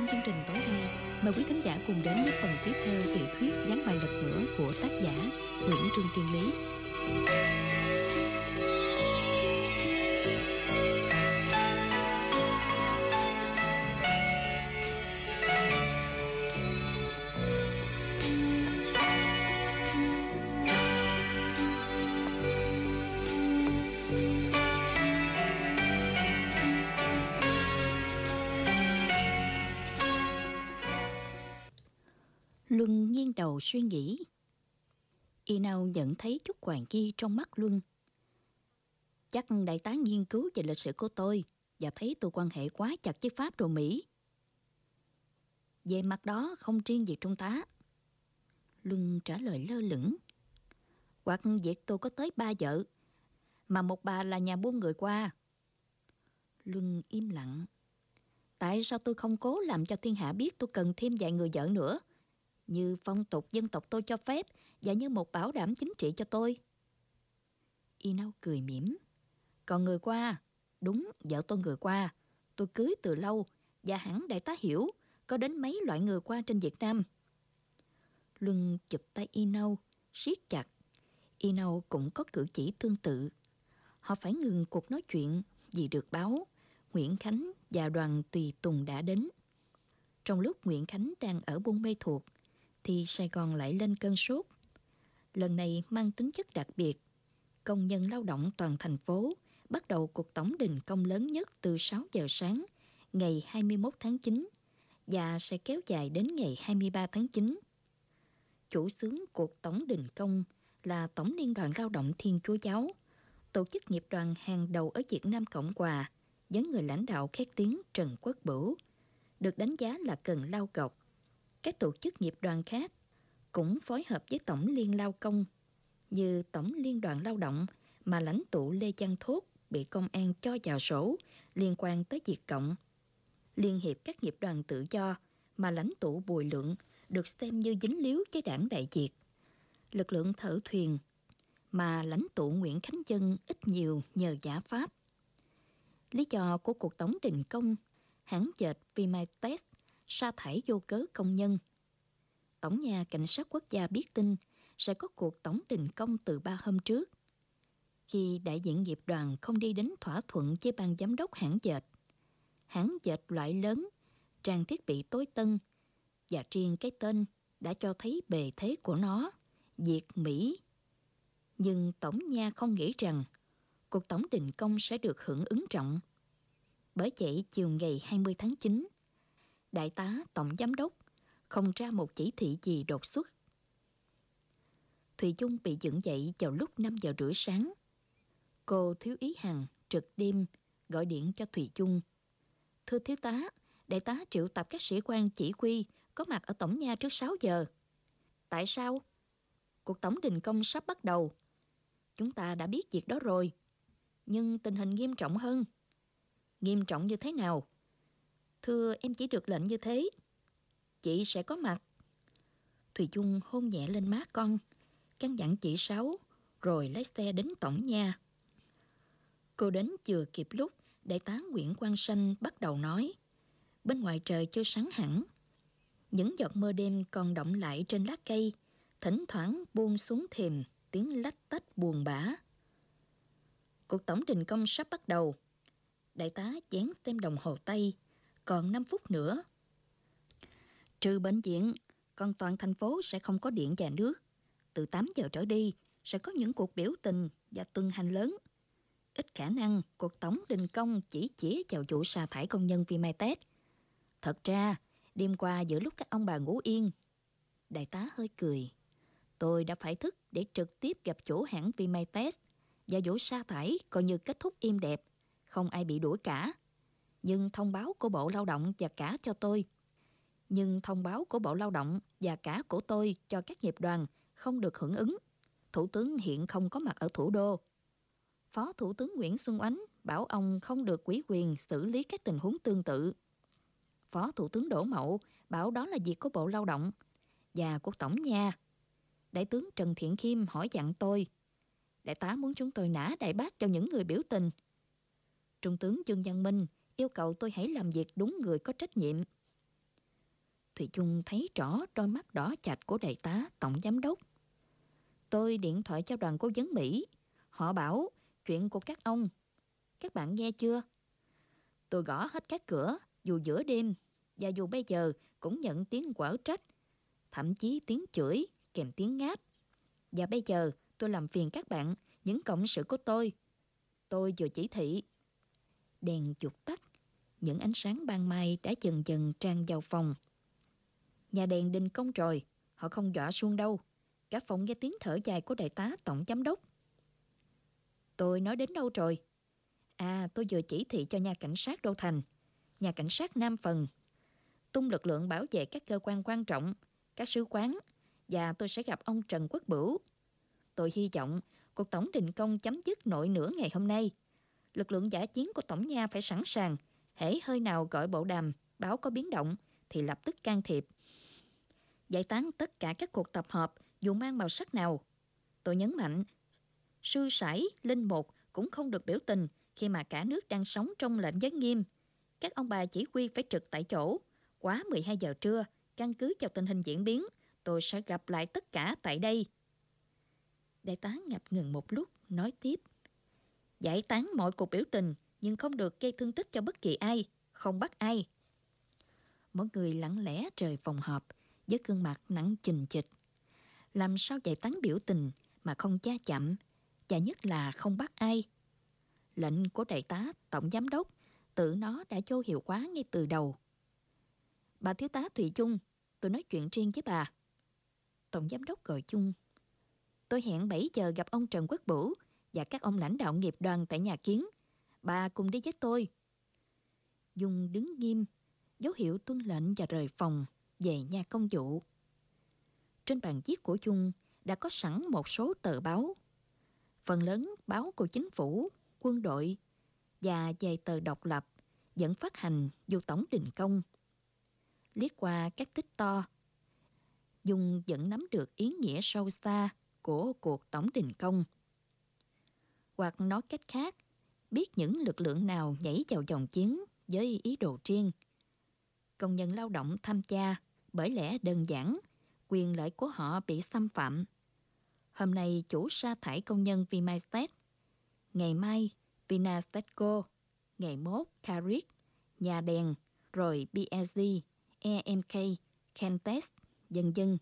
Trong chương trình tối nay, mời quý khán giả cùng đến với phần tiếp theo tiểu thuyết Gián bài lật ngửa của tác giả Nguyễn Trương Tiên Lý. Suy nghĩ. Y nào nhận thấy chút hoàng nghi trong mắt Luân. Chắc đại tá nghiên cứu về lịch sử của tôi và thấy tôi quan hệ quá chặt với Pháp rồi Mỹ. Về mặt đó không riêng gì Trung tá. Luân trả lời lơ lửng. Hoặc việc tôi có tới ba vợ, mà một bà là nhà buôn người qua. Luân im lặng. Tại sao tôi không cố làm cho thiên hạ biết tôi cần thêm vài người vợ nữa? Như phong tục dân tộc tôi cho phép và như một bảo đảm chính trị cho tôi. Inau cười mỉm. Còn người qua, đúng vợ tôi người qua, tôi cưới từ lâu và hẳn đại tá hiểu có đến mấy loại người qua trên Việt Nam. Luân chụp tay Inau, siết chặt. Inau cũng có cử chỉ tương tự. Họ phải ngừng cuộc nói chuyện vì được báo Nguyễn Khánh và đoàn tùy tùng đã đến. Trong lúc Nguyễn Khánh đang ở Buôn Mê Thuộc, thì Sài Gòn lại lên cơn sốt. Lần này mang tính chất đặc biệt. Công nhân lao động toàn thành phố bắt đầu cuộc tổng đình công lớn nhất từ 6 giờ sáng ngày 21 tháng 9 và sẽ kéo dài đến ngày 23 tháng 9. Chủ xướng cuộc tổng đình công là Tổng Liên đoàn Lao động Thiên Chúa Giáo, tổ chức nghiệp đoàn hàng đầu ở Việt Nam Cộng Hòa với người lãnh đạo khét tiếng Trần Quốc Bửu, được đánh giá là cần lao gọc các tổ chức nghiệp đoàn khác cũng phối hợp với Tổng Liên Lao Công như Tổng Liên đoàn Lao động mà lãnh tụ Lê Văn Thốt bị công an cho vào sổ liên quan tới diệt Cộng. Liên hiệp các nghiệp đoàn tự do mà lãnh tụ Bùi Lượng được xem như dính líu với đảng Đại Việt. Lực lượng thở thuyền mà lãnh tụ Nguyễn Khánh Dân ít nhiều nhờ giả pháp. Lý do của cuộc tổng đình công, hãng dệt Vimatex sa thải vô cớ công nhân. Tổng nhà cảnh sát quốc gia biết tin sẽ có cuộc tổng đình công từ ba hôm trước. Khi đại diện nghiệp đoàn không đi đến thỏa thuận với ban giám đốc hãng dệt, hãng dệt loại lớn, trang thiết bị tối tân và riêng cái tên đã cho thấy bề thế của nó, Việt Mỹ. Nhưng Tổng Nha không nghĩ rằng cuộc tổng đình công sẽ được hưởng ứng trọng. Bởi vậy chiều ngày 20 tháng 9, đại tá tổng giám đốc không ra một chỉ thị gì đột xuất. Thùy Dung bị dựng dậy vào lúc 5 giờ rưỡi sáng. Cô thiếu ý hằng trực đêm gọi điện cho Thùy Dung. Thưa thiếu tá, đại tá triệu tập các sĩ quan chỉ huy có mặt ở tổng nha trước 6 giờ. Tại sao? Cuộc tổng đình công sắp bắt đầu. Chúng ta đã biết việc đó rồi. Nhưng tình hình nghiêm trọng hơn. Nghiêm trọng như thế nào? Thưa em chỉ được lệnh như thế. Chị sẽ có mặt. Thùy Dung hôn nhẹ lên má con, căn dặn chị Sáu, rồi lấy xe đến tổng nha. Cô đến chưa kịp lúc đại tá Nguyễn Quang Sanh bắt đầu nói. Bên ngoài trời chưa sáng hẳn. Những giọt mưa đêm còn động lại trên lá cây, thỉnh thoảng buông xuống thềm, tiếng lách tách buồn bã. Cuộc tổng đình công sắp bắt đầu. Đại tá dán xem đồng hồ tay, còn 5 phút nữa. Trừ bệnh viện, còn toàn thành phố sẽ không có điện và nước. Từ 8 giờ trở đi, sẽ có những cuộc biểu tình và tuần hành lớn. Ít khả năng cuộc tổng đình công chỉ chỉ vào vụ sa thải công nhân vì mai Tết. Thật ra, đêm qua giữa lúc các ông bà ngủ yên, đại tá hơi cười. Tôi đã phải thức để trực tiếp gặp chủ hãng vì mai và vụ sa thải coi như kết thúc im đẹp, không ai bị đuổi cả nhưng thông báo của Bộ Lao động và cả cho tôi. Nhưng thông báo của Bộ Lao động và cả của tôi cho các nghiệp đoàn không được hưởng ứng. Thủ tướng hiện không có mặt ở thủ đô. Phó Thủ tướng Nguyễn Xuân Oánh bảo ông không được quý quyền xử lý các tình huống tương tự. Phó Thủ tướng Đỗ Mậu bảo đó là việc của Bộ Lao động và của Tổng nha. Đại tướng Trần Thiện Khiêm hỏi dặn tôi. Đại tá muốn chúng tôi nã đại bác cho những người biểu tình. Trung tướng Dương Văn Minh yêu cầu tôi hãy làm việc đúng người có trách nhiệm. Thủy Chung thấy rõ đôi mắt đỏ chạch của đại tá tổng giám đốc. Tôi điện thoại cho đoàn cố vấn Mỹ. Họ bảo chuyện của các ông. Các bạn nghe chưa? Tôi gõ hết các cửa, dù giữa đêm, và dù bây giờ cũng nhận tiếng quở trách, thậm chí tiếng chửi kèm tiếng ngáp. Và bây giờ tôi làm phiền các bạn, những cộng sự của tôi. Tôi vừa chỉ thị. Đèn chụp tắt, những ánh sáng ban mai đã dần dần tràn vào phòng. Nhà đèn đình công rồi, họ không dọa xuông đâu. Cả phòng nghe tiếng thở dài của đại tá tổng giám đốc. Tôi nói đến đâu rồi? À, tôi vừa chỉ thị cho nhà cảnh sát Đô Thành, nhà cảnh sát Nam Phần, tung lực lượng bảo vệ các cơ quan quan trọng, các sứ quán, và tôi sẽ gặp ông Trần Quốc Bửu. Tôi hy vọng cuộc tổng đình công chấm dứt nội nửa ngày hôm nay. Lực lượng giả chiến của tổng nha phải sẵn sàng, hễ hơi nào gọi bộ đàm, báo có biến động thì lập tức can thiệp. Giải tán tất cả các cuộc tập hợp dù mang màu sắc nào. Tôi nhấn mạnh, sư sải, linh một cũng không được biểu tình khi mà cả nước đang sống trong lệnh giới nghiêm. Các ông bà chỉ huy phải trực tại chỗ. Quá 12 giờ trưa, căn cứ vào tình hình diễn biến, tôi sẽ gặp lại tất cả tại đây. Đại tá ngập ngừng một lúc, nói tiếp. Giải tán mọi cuộc biểu tình, nhưng không được gây thương tích cho bất kỳ ai, không bắt ai. Mọi người lặng lẽ rời phòng họp, với gương mặt nặng chình chịch. Làm sao giải tán biểu tình mà không cha chậm, và nhất là không bắt ai. Lệnh của đại tá, tổng giám đốc, tự nó đã vô hiệu quá ngay từ đầu. Bà thiếu tá Thụy Chung, tôi nói chuyện riêng với bà. Tổng giám đốc gọi chung. Tôi hẹn 7 giờ gặp ông Trần Quốc Bửu và các ông lãnh đạo nghiệp đoàn tại nhà kiến. Bà cùng đi với tôi. Dung đứng nghiêm, dấu hiệu tuân lệnh và rời phòng về nhà công vụ. Trên bàn viết của Dung đã có sẵn một số tờ báo. Phần lớn báo của chính phủ, quân đội và vài tờ độc lập dẫn phát hành dù tổng đình công. Liếc qua các tích to, Dung vẫn nắm được ý nghĩa sâu xa của cuộc tổng đình công. Hoặc nói cách khác, biết những lực lượng nào nhảy vào dòng chiến với ý đồ riêng. Công nhân lao động tham gia bởi lẽ đơn giản, quyền lợi của họ bị xâm phạm. Hôm nay chủ sa thải công nhân Vimaistet, ngày mai Vinastetco, ngày mốt Caric, Nhà Đèn, rồi BSG, EMK, Kentes, dân dân.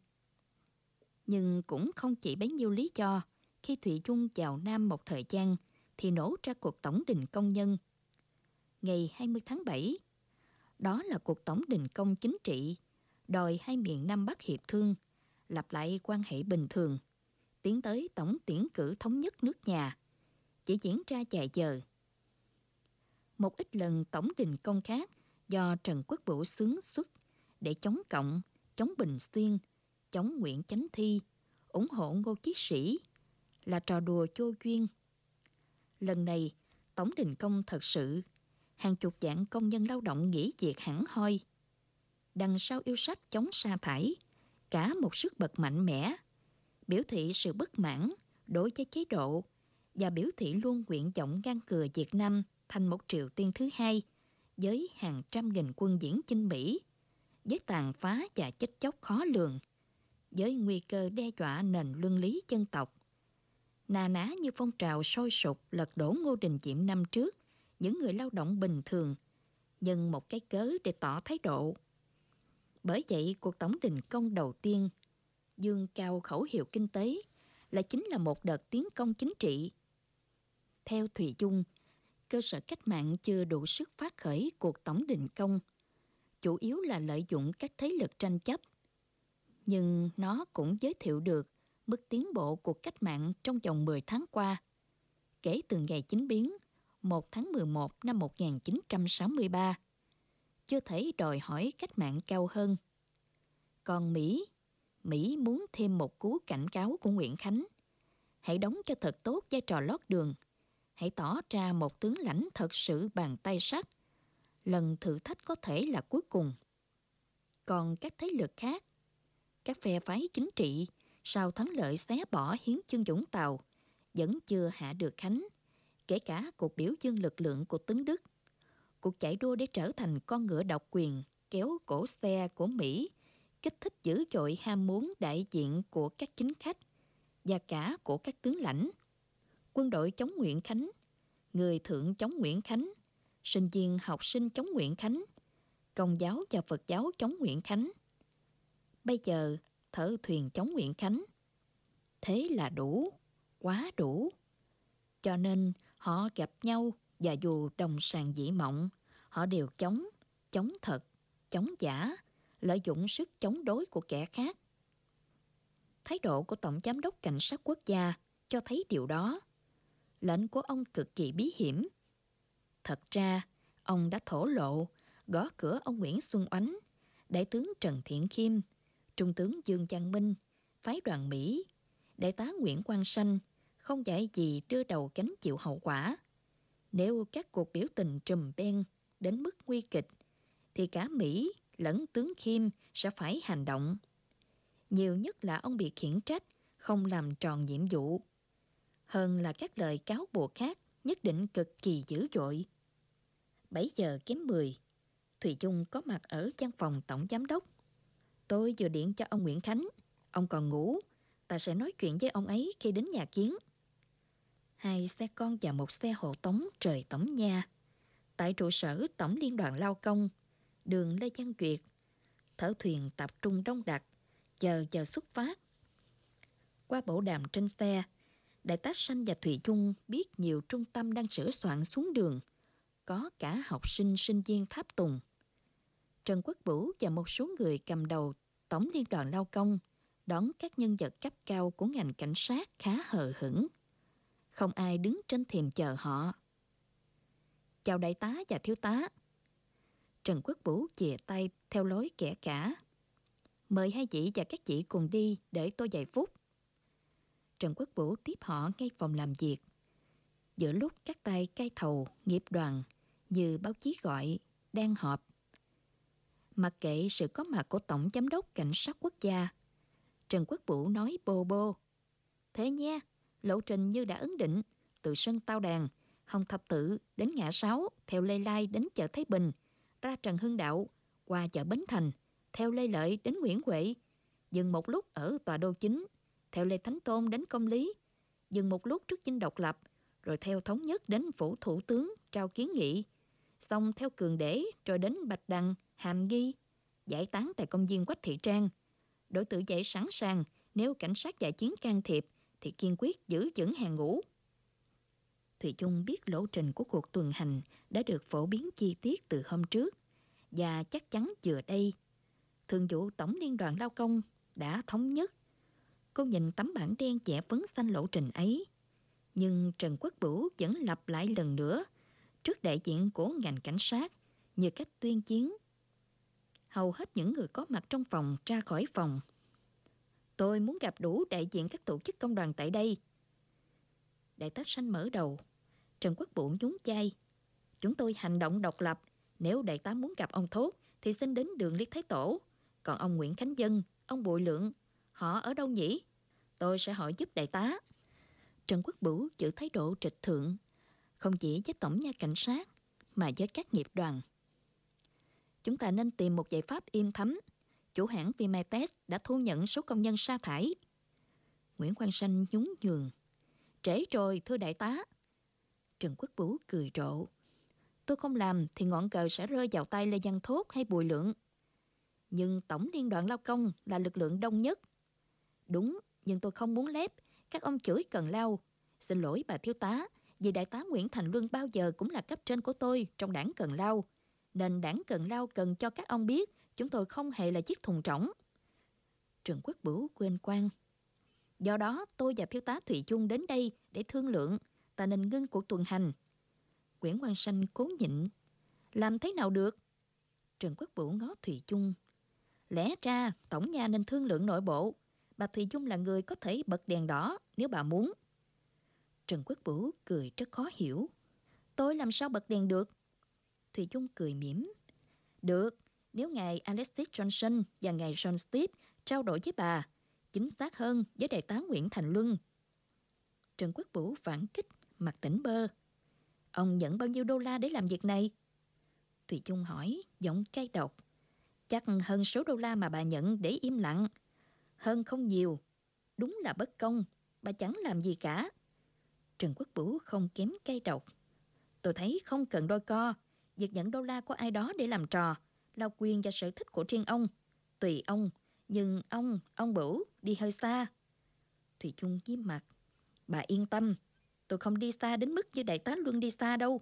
Nhưng cũng không chỉ bấy nhiêu lý do, khi Thụy Dung chào Nam một thời gian thì nổ ra cuộc tổng đình công nhân. Ngày 20 tháng 7, đó là cuộc tổng đình công chính trị, đòi hai miền Nam Bắc hiệp thương, lập lại quan hệ bình thường, tiến tới tổng tuyển cử thống nhất nước nhà, chỉ diễn ra vài giờ. Một ít lần tổng đình công khác do Trần Quốc Vũ xướng xuất để chống cộng, chống Bình Xuyên, chống Nguyễn Chánh Thi, ủng hộ Ngô Chí Sĩ là trò đùa chô duyên. Lần này, Tổng đình công thật sự, hàng chục dạng công nhân lao động nghỉ việc hẳn hoi. Đằng sau yêu sách chống sa thải, cả một sức bật mạnh mẽ, biểu thị sự bất mãn đối với chế độ và biểu thị luôn nguyện vọng ngăn cửa Việt Nam thành một triều tiên thứ hai với hàng trăm nghìn quân diễn chinh Mỹ, với tàn phá và chết chóc khó lường, với nguy cơ đe dọa nền luân lý dân tộc. Nà ná như phong trào sôi sục lật đổ Ngô Đình Diệm năm trước, những người lao động bình thường, nhưng một cái cớ để tỏ thái độ. Bởi vậy, cuộc tổng đình công đầu tiên, dương cao khẩu hiệu kinh tế, là chính là một đợt tiến công chính trị. Theo Thùy Dung, cơ sở cách mạng chưa đủ sức phát khởi cuộc tổng đình công, chủ yếu là lợi dụng các thế lực tranh chấp. Nhưng nó cũng giới thiệu được mức tiến bộ cuộc cách mạng trong vòng 10 tháng qua. Kể từ ngày chính biến, 1 tháng 11 năm 1963, chưa thấy đòi hỏi cách mạng cao hơn. Còn Mỹ, Mỹ muốn thêm một cú cảnh cáo của Nguyễn Khánh. Hãy đóng cho thật tốt vai trò lót đường. Hãy tỏ ra một tướng lãnh thật sự bàn tay sắt. Lần thử thách có thể là cuối cùng. Còn các thế lực khác, các phe phái chính trị sau thắng lợi xé bỏ hiến chương Dũng Tàu vẫn chưa hạ được Khánh, kể cả cuộc biểu dương lực lượng của tướng Đức. Cuộc chạy đua để trở thành con ngựa độc quyền kéo cổ xe của Mỹ kích thích dữ dội ham muốn đại diện của các chính khách và cả của các tướng lãnh. Quân đội chống Nguyễn Khánh, người thượng chống Nguyễn Khánh, sinh viên học sinh chống Nguyễn Khánh, công giáo và Phật giáo chống Nguyễn Khánh. Bây giờ, thở thuyền chống Nguyễn Khánh. Thế là đủ, quá đủ. Cho nên họ gặp nhau và dù đồng sàng dĩ mộng, họ đều chống, chống thật, chống giả, lợi dụng sức chống đối của kẻ khác. Thái độ của Tổng Giám đốc Cảnh sát Quốc gia cho thấy điều đó. Lệnh của ông cực kỳ bí hiểm. Thật ra, ông đã thổ lộ, gõ cửa ông Nguyễn Xuân Oánh, Đại tướng Trần Thiện Khiêm, Trung tướng Dương Trang Minh, phái đoàn Mỹ, Đại tá Nguyễn Quang Sanh không dạy gì đưa đầu gánh chịu hậu quả. Nếu các cuộc biểu tình trùm ben đến mức nguy kịch, thì cả Mỹ lẫn tướng Kim sẽ phải hành động. Nhiều nhất là ông bị khiển trách, không làm tròn nhiệm vụ. Hơn là các lời cáo buộc khác nhất định cực kỳ dữ dội. 7 giờ kém 10, Thùy Dung có mặt ở văn phòng tổng giám đốc. Tôi vừa điện cho ông Nguyễn Khánh. Ông còn ngủ. Ta sẽ nói chuyện với ông ấy khi đến nhà kiến. Hai xe con và một xe hộ tống trời tổng nha. Tại trụ sở Tổng Liên đoàn Lao Công, đường Lê Văn Duyệt, thở thuyền tập trung đông đặc, chờ chờ xuất phát. Qua bộ đàm trên xe, Đại tá Sanh và Thùy Dung biết nhiều trung tâm đang sửa soạn xuống đường, có cả học sinh sinh viên tháp tùng. Trần Quốc Vũ và một số người cầm đầu Tổng Liên đoàn Lao Công đón các nhân vật cấp cao của ngành cảnh sát khá hờ hững. Không ai đứng trên thềm chờ họ. Chào đại tá và thiếu tá. Trần Quốc Vũ chìa tay theo lối kẻ cả. Mời hai chị và các chị cùng đi để tôi vài phút. Trần Quốc Vũ tiếp họ ngay phòng làm việc. Giữa lúc các tay cai thầu, nghiệp đoàn, như báo chí gọi, đang họp. Mặc kệ sự có mặt của Tổng Giám đốc Cảnh sát Quốc gia, Trần Quốc Vũ nói bô bô. Thế nha, lộ trình như đã ấn định, từ sân Tao Đàn, Hồng Thập Tự đến Ngã Sáu, theo Lê Lai đến chợ Thái Bình, ra Trần Hưng Đạo, qua chợ Bến Thành, theo Lê Lợi đến Nguyễn Huệ, dừng một lúc ở tòa đô chính, theo Lê Thánh Tôn đến Công Lý, dừng một lúc trước dinh độc lập, rồi theo Thống Nhất đến Phủ Thủ tướng trao kiến nghị, xong theo Cường Đế rồi đến Bạch Đằng, Hàm Nghi, giải tán tại công viên Quách Thị Trang. Đội tự vệ sẵn sàng nếu cảnh sát giải chiến can thiệp thì kiên quyết giữ vững hàng ngũ. Thùy Chung biết lộ trình của cuộc tuần hành đã được phổ biến chi tiết từ hôm trước và chắc chắn vừa đây Thường vụ Tổng Liên đoàn Lao Công đã thống nhất. Cô nhìn tấm bảng đen vẽ phấn xanh lộ trình ấy. Nhưng Trần Quốc Bửu vẫn lặp lại lần nữa trước đại diện của ngành cảnh sát như cách tuyên chiến. Hầu hết những người có mặt trong phòng ra khỏi phòng. Tôi muốn gặp đủ đại diện các tổ chức công đoàn tại đây. Đại tá Xanh mở đầu. Trần Quốc Bụng nhún chai. Chúng tôi hành động độc lập. Nếu đại tá muốn gặp ông Thốt thì xin đến đường Liết Thái Tổ. Còn ông Nguyễn Khánh Dân, ông Bùi Lượng, họ ở đâu nhỉ? Tôi sẽ hỏi giúp đại tá. Trần Quốc Bửu giữ thái độ trịch thượng, không chỉ với tổng nha cảnh sát, mà với các nghiệp đoàn. Chúng ta nên tìm một giải pháp im thấm. Chủ hãng Vimetes đã thu nhận số công nhân sa thải. Nguyễn Quang Sanh nhún nhường. Trễ rồi, thưa đại tá. Trần Quốc Bửu cười rộ. Tôi không làm thì ngọn cờ sẽ rơi vào tay Lê Văn Thốt hay Bùi Lượng. Nhưng Tổng Liên đoàn Lao Công là lực lượng đông nhất. Đúng, nhưng tôi không muốn lép. Các ông chửi cần lao. Xin lỗi bà thiếu tá, vì đại tá Nguyễn Thành Luân bao giờ cũng là cấp trên của tôi trong đảng Cần Lao. Nên đảng Cần Lao cần cho các ông biết chúng tôi không hề là chiếc thùng trỏng. Trần Quốc Bửu quên quan. Do đó, tôi và thiếu tá Thụy Chung đến đây để thương lượng, ta nên ngưng cuộc tuần hành. Nguyễn Quang Sanh cố nhịn. Làm thế nào được? Trần Quốc Bửu ngó Thụy Chung Lẽ ra tổng nhà nên thương lượng nội bộ. Bà Thủy Chung là người có thể bật đèn đỏ nếu bà muốn. Trần Quốc Bửu cười rất khó hiểu. Tôi làm sao bật đèn được? Thùy Dung cười mỉm. Được, nếu ngài Alexis Johnson và ngài John Steve trao đổi với bà, chính xác hơn với đại tá Nguyễn Thành Luân. Trần Quốc Vũ phản kích, mặt tỉnh bơ. Ông nhận bao nhiêu đô la để làm việc này? Thùy Dung hỏi, giọng cay độc. Chắc hơn số đô la mà bà nhận để im lặng. Hơn không nhiều. Đúng là bất công. Bà chẳng làm gì cả. Trần Quốc Bửu không kém cay độc. Tôi thấy không cần đôi co. Việc nhận đô la của ai đó để làm trò là quyền và sở thích của riêng ông. Tùy ông. Nhưng ông, ông Bửu đi hơi xa. Thủy Chung nghiêm mặt. Bà yên tâm. Tôi không đi xa đến mức như đại tá Luân đi xa đâu.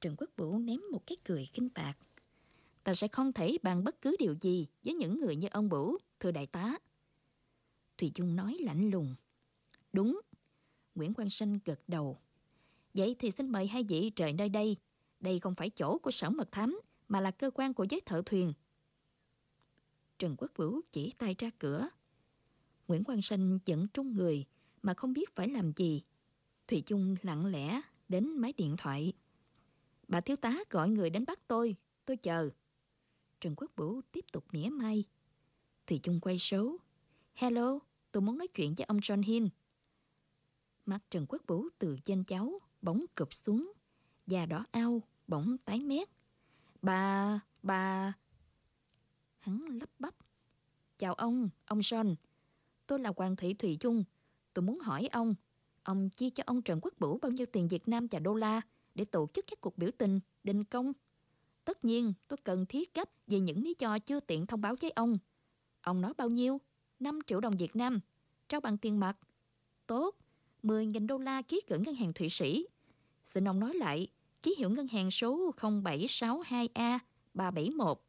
Trần Quốc Bửu ném một cái cười kinh bạc. Ta sẽ không thể bàn bất cứ điều gì với những người như ông Bửu, thưa đại tá. Thùy Chung nói lạnh lùng. Đúng. Nguyễn Quang Sinh gật đầu. Vậy thì xin mời hai vị trời nơi đây. Đây không phải chỗ của sở mật thám, mà là cơ quan của giới thợ thuyền. Trần Quốc Bửu chỉ tay ra cửa. Nguyễn Quang Sinh dẫn trung người mà không biết phải làm gì. Thủy Chung lặng lẽ đến máy điện thoại. Bà thiếu tá gọi người đến bắt tôi, tôi chờ. Trần Quốc Bửu tiếp tục mỉa mai. Thủy Chung quay số. Hello, tôi muốn nói chuyện với ông John Hill. Mặt Trần Quốc Bửu từ trên cháu bóng cụp xuống. Da đỏ ao, bỗng tái mét. Bà, bà... Hắn lắp bắp. Chào ông, ông son Tôi là Hoàng Thủy thủy Dung. Tôi muốn hỏi ông, ông chia cho ông Trần Quốc Bửu bao nhiêu tiền Việt Nam và đô la để tổ chức các cuộc biểu tình, đình công? Tất nhiên, tôi cần thiết gấp vì những lý do chưa tiện thông báo với ông. Ông nói bao nhiêu? 5 triệu đồng Việt Nam. Trao bằng tiền mặt. Tốt. 10.000 đô la ký gửi ngân hàng Thụy Sĩ. Xin ông nói lại, ký hiệu ngân hàng số 0762A 371.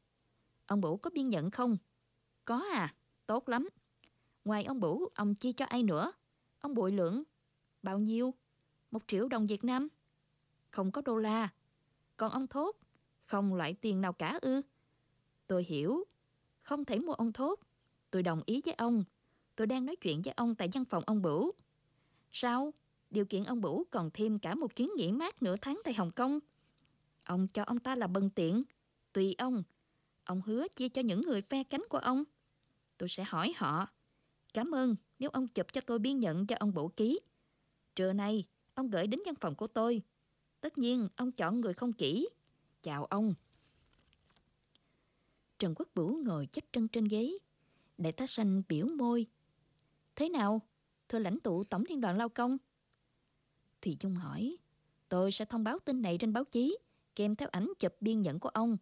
Ông Bủ có biên nhận không? Có à, tốt lắm. Ngoài ông Bủ, ông chia cho ai nữa? Ông Bụi Lượng. Bao nhiêu? Một triệu đồng Việt Nam. Không có đô la. Còn ông Thốt, không loại tiền nào cả ư? Tôi hiểu. Không thể mua ông Thốt. Tôi đồng ý với ông. Tôi đang nói chuyện với ông tại văn phòng ông Bửu. Sao? Điều kiện ông Bửu còn thêm cả một chuyến nghỉ mát nửa tháng tại Hồng Kông. Ông cho ông ta là bần tiện. Tùy ông. Ông hứa chia cho những người phe cánh của ông. Tôi sẽ hỏi họ. Cảm ơn nếu ông chụp cho tôi biên nhận cho ông Bửu ký. Trưa nay, ông gửi đến văn phòng của tôi. Tất nhiên, ông chọn người không kỹ. Chào ông. Trần Quốc Bửu ngồi chết chân trên ghế. Đại tá Sanh biểu môi. Thế nào? Thưa lãnh tụ Tổng Liên đoàn Lao Công. Thùy Dung hỏi. Tôi sẽ thông báo tin này trên báo chí, kèm theo ảnh chụp biên nhận của ông.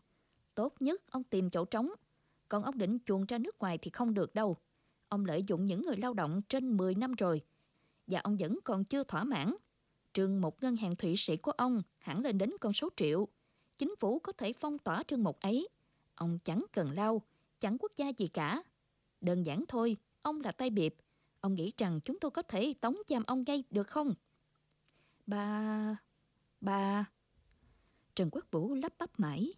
Tốt nhất ông tìm chỗ trống. Còn ông định chuồn ra nước ngoài thì không được đâu. Ông lợi dụng những người lao động trên 10 năm rồi. Và ông vẫn còn chưa thỏa mãn. Trường một ngân hàng thụy sĩ của ông hẳn lên đến con số triệu. Chính phủ có thể phong tỏa trường một ấy. Ông chẳng cần lao, chẳng quốc gia gì cả. Đơn giản thôi, ông là tay biệp. Ông nghĩ rằng chúng tôi có thể tống giam ông ngay được không? Ba ba Trần Quốc Vũ lắp bắp mãi.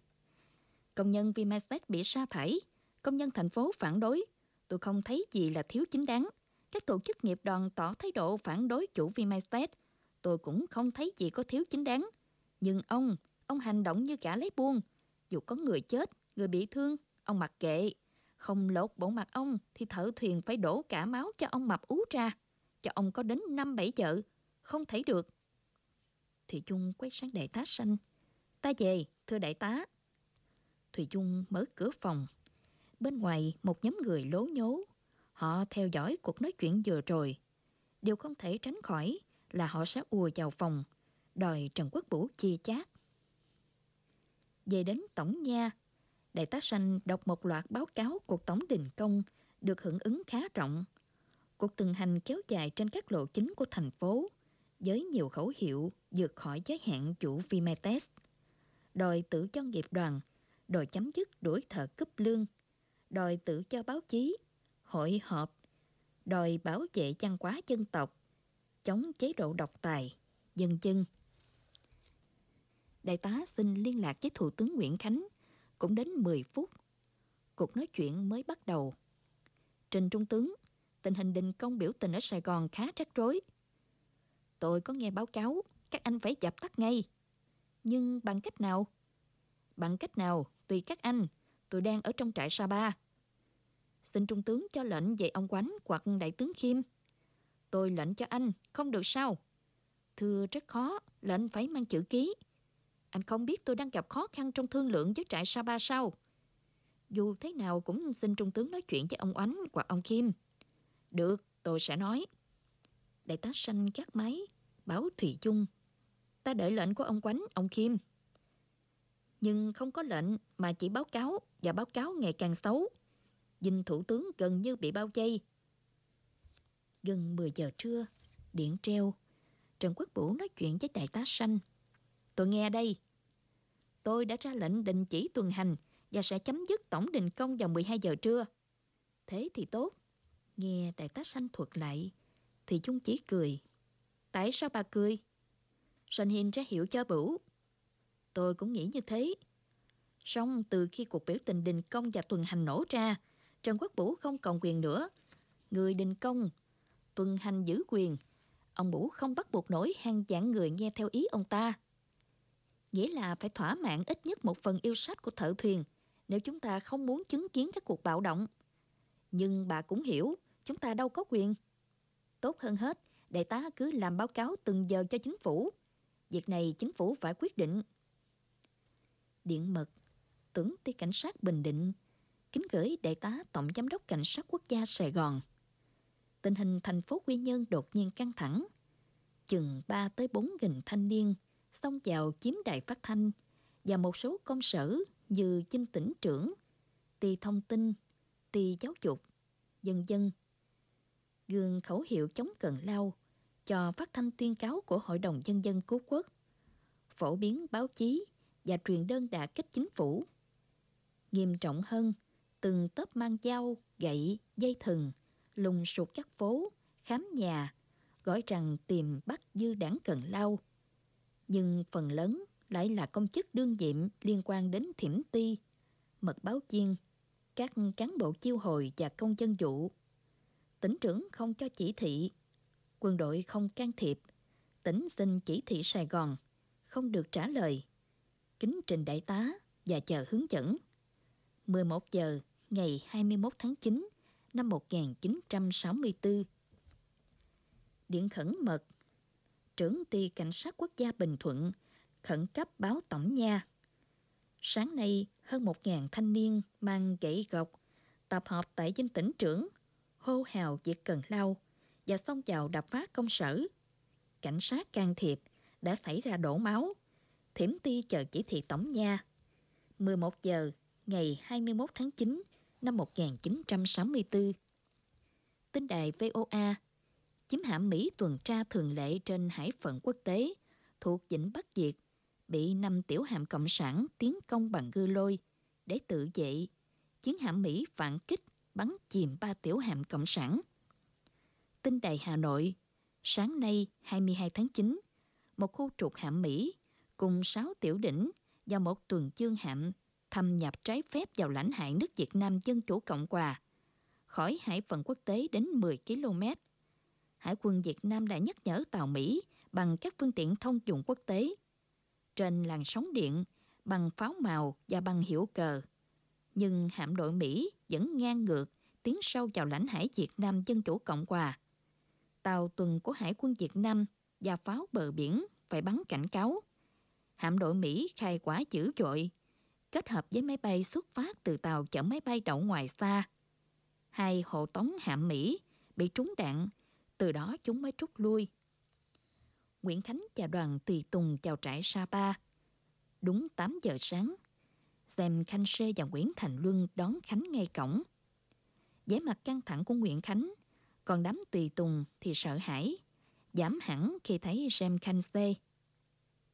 Công nhân Vimastet bị sa thải. Công nhân thành phố phản đối. Tôi không thấy gì là thiếu chính đáng. Các tổ chức nghiệp đoàn tỏ thái độ phản đối chủ Vimastet. Tôi cũng không thấy gì có thiếu chính đáng. Nhưng ông, ông hành động như cả lấy buông. Dù có người chết, người bị thương, ông mặc kệ. Không lột bộ mặt ông thì thợ thuyền phải đổ cả máu cho ông mập ú ra. Cho ông có đến năm bảy chợ. Không thấy được. Thủy Chung quay sang đại tá xanh. Ta về, thưa đại tá. Thủy Chung mở cửa phòng. Bên ngoài một nhóm người lố nhố. Họ theo dõi cuộc nói chuyện vừa rồi. Điều không thể tránh khỏi là họ sẽ ùa vào phòng, đòi Trần Quốc Vũ chia chác. Về đến Tổng Nha, Đại tá Sanh đọc một loạt báo cáo cuộc tổng đình công được hưởng ứng khá rộng. Cuộc tuần hành kéo dài trên các lộ chính của thành phố với nhiều khẩu hiệu vượt khỏi giới hạn chủ Vimetes, đòi tự cho nghiệp đoàn, đòi chấm dứt đuổi thợ cướp lương, đòi tự cho báo chí, hội họp, đòi bảo vệ văn hóa dân tộc, chống chế độ độc tài, dân chân. Đại tá xin liên lạc với Thủ tướng Nguyễn Khánh cũng đến 10 phút. Cuộc nói chuyện mới bắt đầu. Trình Trung tướng, tình hình đình công biểu tình ở Sài Gòn khá rắc rối. Tôi có nghe báo cáo, các anh phải dập tắt ngay. Nhưng bằng cách nào? Bằng cách nào, tùy các anh. Tôi đang ở trong trại Sa-ba. Xin Trung tướng cho lệnh về ông Quánh hoặc Đại tướng Khiêm. Tôi lệnh cho anh, không được sao? Thưa rất khó, lệnh phải mang chữ ký. Anh không biết tôi đang gặp khó khăn trong thương lượng với trại Sa-ba sao? Dù thế nào cũng xin Trung tướng nói chuyện với ông Oánh hoặc ông Kim. Được, tôi sẽ nói. Đại tá xanh gác máy, báo Thủy Chung. Ta đợi lệnh của ông Quánh, ông Kim. Nhưng không có lệnh mà chỉ báo cáo và báo cáo ngày càng xấu. Dinh thủ tướng gần như bị bao vây. Gần 10 giờ trưa, điện treo. Trần Quốc Vũ nói chuyện với đại tá xanh. Tôi nghe đây. Tôi đã ra lệnh đình chỉ tuần hành và sẽ chấm dứt tổng đình công vào 12 giờ trưa. Thế thì tốt. Nghe đại tá xanh thuật lại, thì Dung chỉ cười. Tại sao bà cười? Sơn Hiên sẽ hiểu cho Bửu. Tôi cũng nghĩ như thế. Xong từ khi cuộc biểu tình đình công và tuần hành nổ ra, Trần Quốc Bửu không còn quyền nữa. Người đình công, tuần hành giữ quyền. Ông Bửu không bắt buộc nổi hàng dạng người nghe theo ý ông ta. Nghĩa là phải thỏa mãn ít nhất một phần yêu sách của thợ thuyền nếu chúng ta không muốn chứng kiến các cuộc bạo động. Nhưng bà cũng hiểu, chúng ta đâu có quyền. Tốt hơn hết, đại tá cứ làm báo cáo từng giờ cho chính phủ. Việc này chính phủ phải quyết định. Điện mật, tưởng ty cảnh sát Bình Định, kính gửi đại tá tổng giám đốc cảnh sát quốc gia Sài Gòn. Tình hình thành phố Quy Nhơn đột nhiên căng thẳng. Chừng 3 tới 4 nghìn thanh niên xông vào chiếm đài phát thanh và một số công sở như chinh tỉnh trưởng, ty thông tin, ty giáo dục, dân dân. Gương khẩu hiệu chống cần lao cho phát thanh tuyên cáo của Hội đồng Nhân dân Cứu Quốc, phổ biến báo chí và truyền đơn đả kích chính phủ. Nghiêm trọng hơn, từng tớp mang dao, gậy, dây thừng, lùng sụp các phố, khám nhà, gọi rằng tìm bắt dư đảng cần lao. Nhưng phần lớn lại là công chức đương nhiệm liên quan đến thiểm ti, mật báo chiên, các cán bộ chiêu hồi và công dân vụ. Tỉnh trưởng không cho chỉ thị, quân đội không can thiệp, tỉnh xin chỉ thị Sài Gòn, không được trả lời. Kính trình đại tá và chờ hướng dẫn. 11 giờ ngày 21 tháng 9 năm 1964. Điện khẩn mật Trưởng ty Cảnh sát quốc gia Bình Thuận khẩn cấp báo tổng nha. Sáng nay, hơn 1.000 thanh niên mang gậy gộc tập hợp tại dinh tỉnh trưởng, hô hào việc cần lao và xông vào đập phá công sở. Cảnh sát can thiệp đã xảy ra đổ máu. Thiểm ti chờ chỉ thị tổng nha. 11 giờ ngày 21 tháng 9 năm 1964. Tin đài VOA chiếm hãm Mỹ tuần tra thường lệ trên hải phận quốc tế, thuộc Vịnh Bắc Việt, bị năm tiểu hạm cộng sản tiến công bằng gư lôi để tự vệ. Chiến hạm Mỹ phản kích bắn chìm ba tiểu hạm cộng sản. Tin đài Hà Nội, sáng nay 22 tháng 9, một khu trục hạm Mỹ cùng 6 tiểu đỉnh và một tuần chương hạm thâm nhập trái phép vào lãnh hải nước Việt Nam Dân Chủ Cộng Hòa, khỏi hải phận quốc tế đến 10 km. Hải quân Việt Nam đã nhắc nhở tàu Mỹ bằng các phương tiện thông dụng quốc tế trên làn sóng điện bằng pháo màu và bằng hiệu cờ. Nhưng hạm đội Mỹ vẫn ngang ngược tiến sâu vào lãnh hải Việt Nam Dân Chủ Cộng Hòa. Tàu tuần của Hải quân Việt Nam và pháo bờ biển phải bắn cảnh cáo. Hạm đội Mỹ khai quả dữ dội, kết hợp với máy bay xuất phát từ tàu chở máy bay đậu ngoài xa. Hai hộ tống hạm Mỹ bị trúng đạn, từ đó chúng mới rút lui. Nguyễn Khánh và đoàn tùy tùng chào trại Sapa. Đúng 8 giờ sáng, xem Khanh Sê và Nguyễn Thành Luân đón Khánh ngay cổng. vẻ mặt căng thẳng của Nguyễn Khánh, còn đám tùy tùng thì sợ hãi, giảm hẳn khi thấy xem Khanh Sê.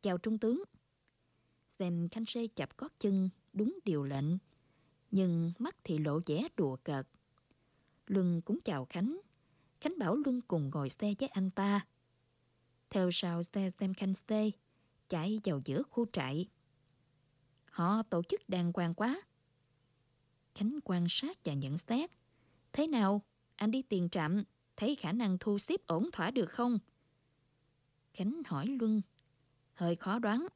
Chào Trung tướng. Xem Khanh Sê chập gót chân đúng điều lệnh, nhưng mắt thì lộ vẻ đùa cợt. Luân cũng chào Khánh. Khánh bảo Luân cùng ngồi xe với anh ta theo sau xe xem khanh Sê, chạy vào giữa khu trại. Họ tổ chức đàng hoàng quá. Khánh quan sát và nhận xét. Thế nào, anh đi tiền trạm, thấy khả năng thu xếp ổn thỏa được không? Khánh hỏi Luân. Hơi khó đoán.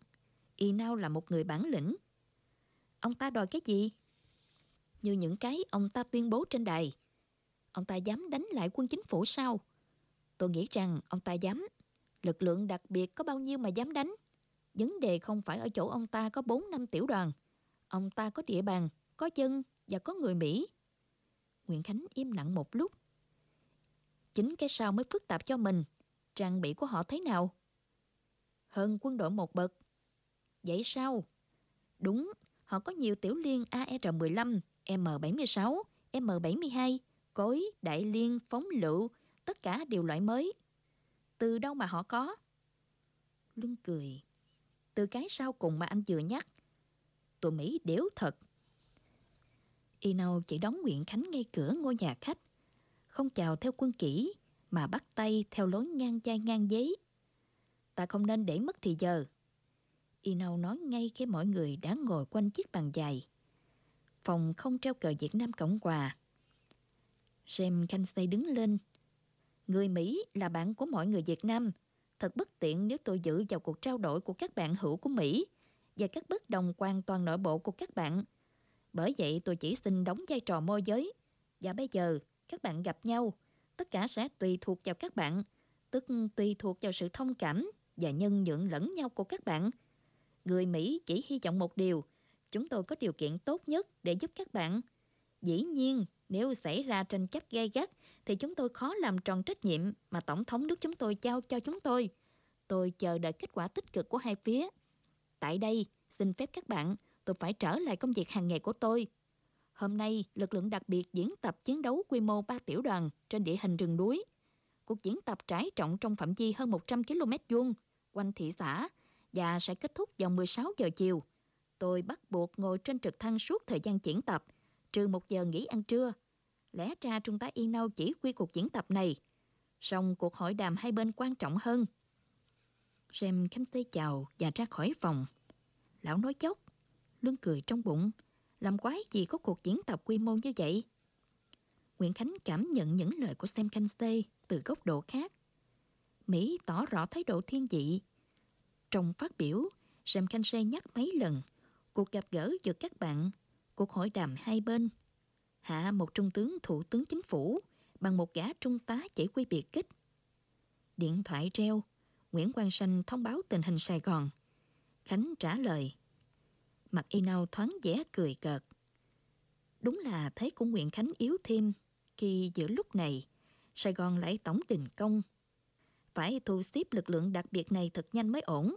Y Nao là một người bản lĩnh. Ông ta đòi cái gì? Như những cái ông ta tuyên bố trên đài. Ông ta dám đánh lại quân chính phủ sao? Tôi nghĩ rằng ông ta dám Lực lượng đặc biệt có bao nhiêu mà dám đánh? Vấn đề không phải ở chỗ ông ta có 4 năm tiểu đoàn. Ông ta có địa bàn, có dân, và có người Mỹ. Nguyễn Khánh im lặng một lúc. Chính cái sao mới phức tạp cho mình. Trang bị của họ thế nào? Hơn quân đội một bậc. Vậy sao? Đúng, họ có nhiều tiểu liên AR-15, M76, M72, cối, đại liên, phóng lựu, tất cả đều loại mới. Từ đâu mà họ có? Luân cười. Từ cái sau cùng mà anh vừa nhắc. Tụi Mỹ đéo thật. Ino chỉ đóng Nguyễn Khánh ngay cửa ngôi nhà khách. Không chào theo quân kỹ, mà bắt tay theo lối ngang chai ngang giấy. Ta không nên để mất thì giờ. Ino nói ngay khi mọi người đã ngồi quanh chiếc bàn dài. Phòng không treo cờ Việt Nam Cộng Hòa. James Kansay đứng lên. Người Mỹ là bạn của mọi người Việt Nam. Thật bất tiện nếu tôi giữ vào cuộc trao đổi của các bạn hữu của Mỹ và các bất đồng hoàn toàn nội bộ của các bạn. Bởi vậy tôi chỉ xin đóng vai trò môi giới. Và bây giờ, các bạn gặp nhau, tất cả sẽ tùy thuộc vào các bạn, tức tùy thuộc vào sự thông cảm và nhân nhượng lẫn nhau của các bạn. Người Mỹ chỉ hy vọng một điều, chúng tôi có điều kiện tốt nhất để giúp các bạn. Dĩ nhiên, nếu xảy ra tranh chấp gay gắt thì chúng tôi khó làm tròn trách nhiệm mà Tổng thống nước chúng tôi trao cho chúng tôi. Tôi chờ đợi kết quả tích cực của hai phía. Tại đây, xin phép các bạn, tôi phải trở lại công việc hàng ngày của tôi. Hôm nay, lực lượng đặc biệt diễn tập chiến đấu quy mô 3 tiểu đoàn trên địa hình rừng núi. Cuộc diễn tập trải trọng trong phạm vi hơn 100 km vuông quanh thị xã và sẽ kết thúc vào 16 giờ chiều. Tôi bắt buộc ngồi trên trực thăng suốt thời gian diễn tập, trừ một giờ nghỉ ăn trưa. Lẽ ra Trung tá Yên Nâu chỉ quy cuộc diễn tập này. Song cuộc hội đàm hai bên quan trọng hơn. Xem Khánh Tây chào và ra khỏi phòng. Lão nói chốc, lưng cười trong bụng. Làm quái gì có cuộc diễn tập quy mô như vậy? Nguyễn Khánh cảm nhận những lời của Sam Kansay từ góc độ khác. Mỹ tỏ rõ thái độ thiên vị. Trong phát biểu, Sam Kansay nhắc mấy lần cuộc gặp gỡ giữa các bạn, cuộc hội đàm hai bên. Hạ một trung tướng thủ tướng chính phủ bằng một gã trung tá chỉ huy biệt kích. Điện thoại treo, Nguyễn Quang Sanh thông báo tình hình Sài Gòn. Khánh trả lời. Mặt y nao thoáng vẻ cười cợt. Đúng là thấy của Nguyễn Khánh yếu thêm khi giữa lúc này Sài Gòn lại tổng đình công. Phải thu xếp lực lượng đặc biệt này thật nhanh mới ổn.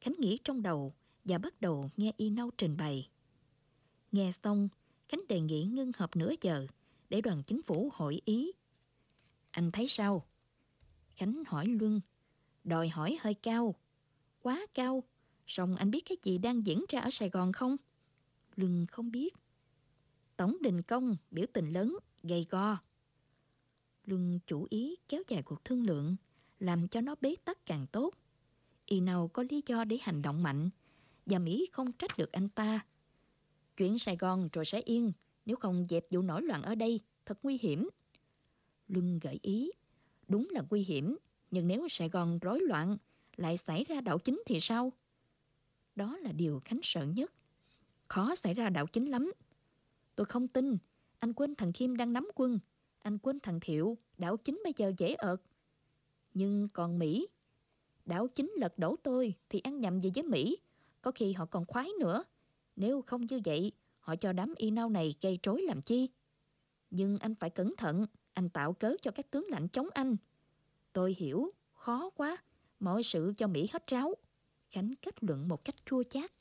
Khánh nghĩ trong đầu và bắt đầu nghe y nâu trình bày. Nghe xong, Khánh đề nghị ngưng họp nửa giờ để đoàn chính phủ hội ý. Anh thấy sao? Khánh hỏi Luân. Đòi hỏi hơi cao. Quá cao. Xong anh biết cái gì đang diễn ra ở Sài Gòn không? Luân không biết. Tổng đình công, biểu tình lớn, gầy go. Luân chủ ý kéo dài cuộc thương lượng, làm cho nó bế tắc càng tốt. Y nào có lý do để hành động mạnh, và Mỹ không trách được anh ta chuyển Sài Gòn rồi sẽ yên, nếu không dẹp vụ nổi loạn ở đây, thật nguy hiểm. Luân gợi ý, đúng là nguy hiểm, nhưng nếu Sài Gòn rối loạn, lại xảy ra đảo chính thì sao? Đó là điều Khánh sợ nhất. Khó xảy ra đảo chính lắm. Tôi không tin, anh quên thằng Kim đang nắm quân. Anh quên thằng Thiệu, đảo chính bây giờ dễ ợt. Nhưng còn Mỹ, đảo chính lật đổ tôi thì ăn nhầm gì với Mỹ. Có khi họ còn khoái nữa. Nếu không như vậy, họ cho đám y nao này gây rối làm chi. Nhưng anh phải cẩn thận, anh tạo cớ cho các tướng lãnh chống anh. Tôi hiểu, khó quá, mọi sự cho Mỹ hết ráo. Khánh kết luận một cách chua chát.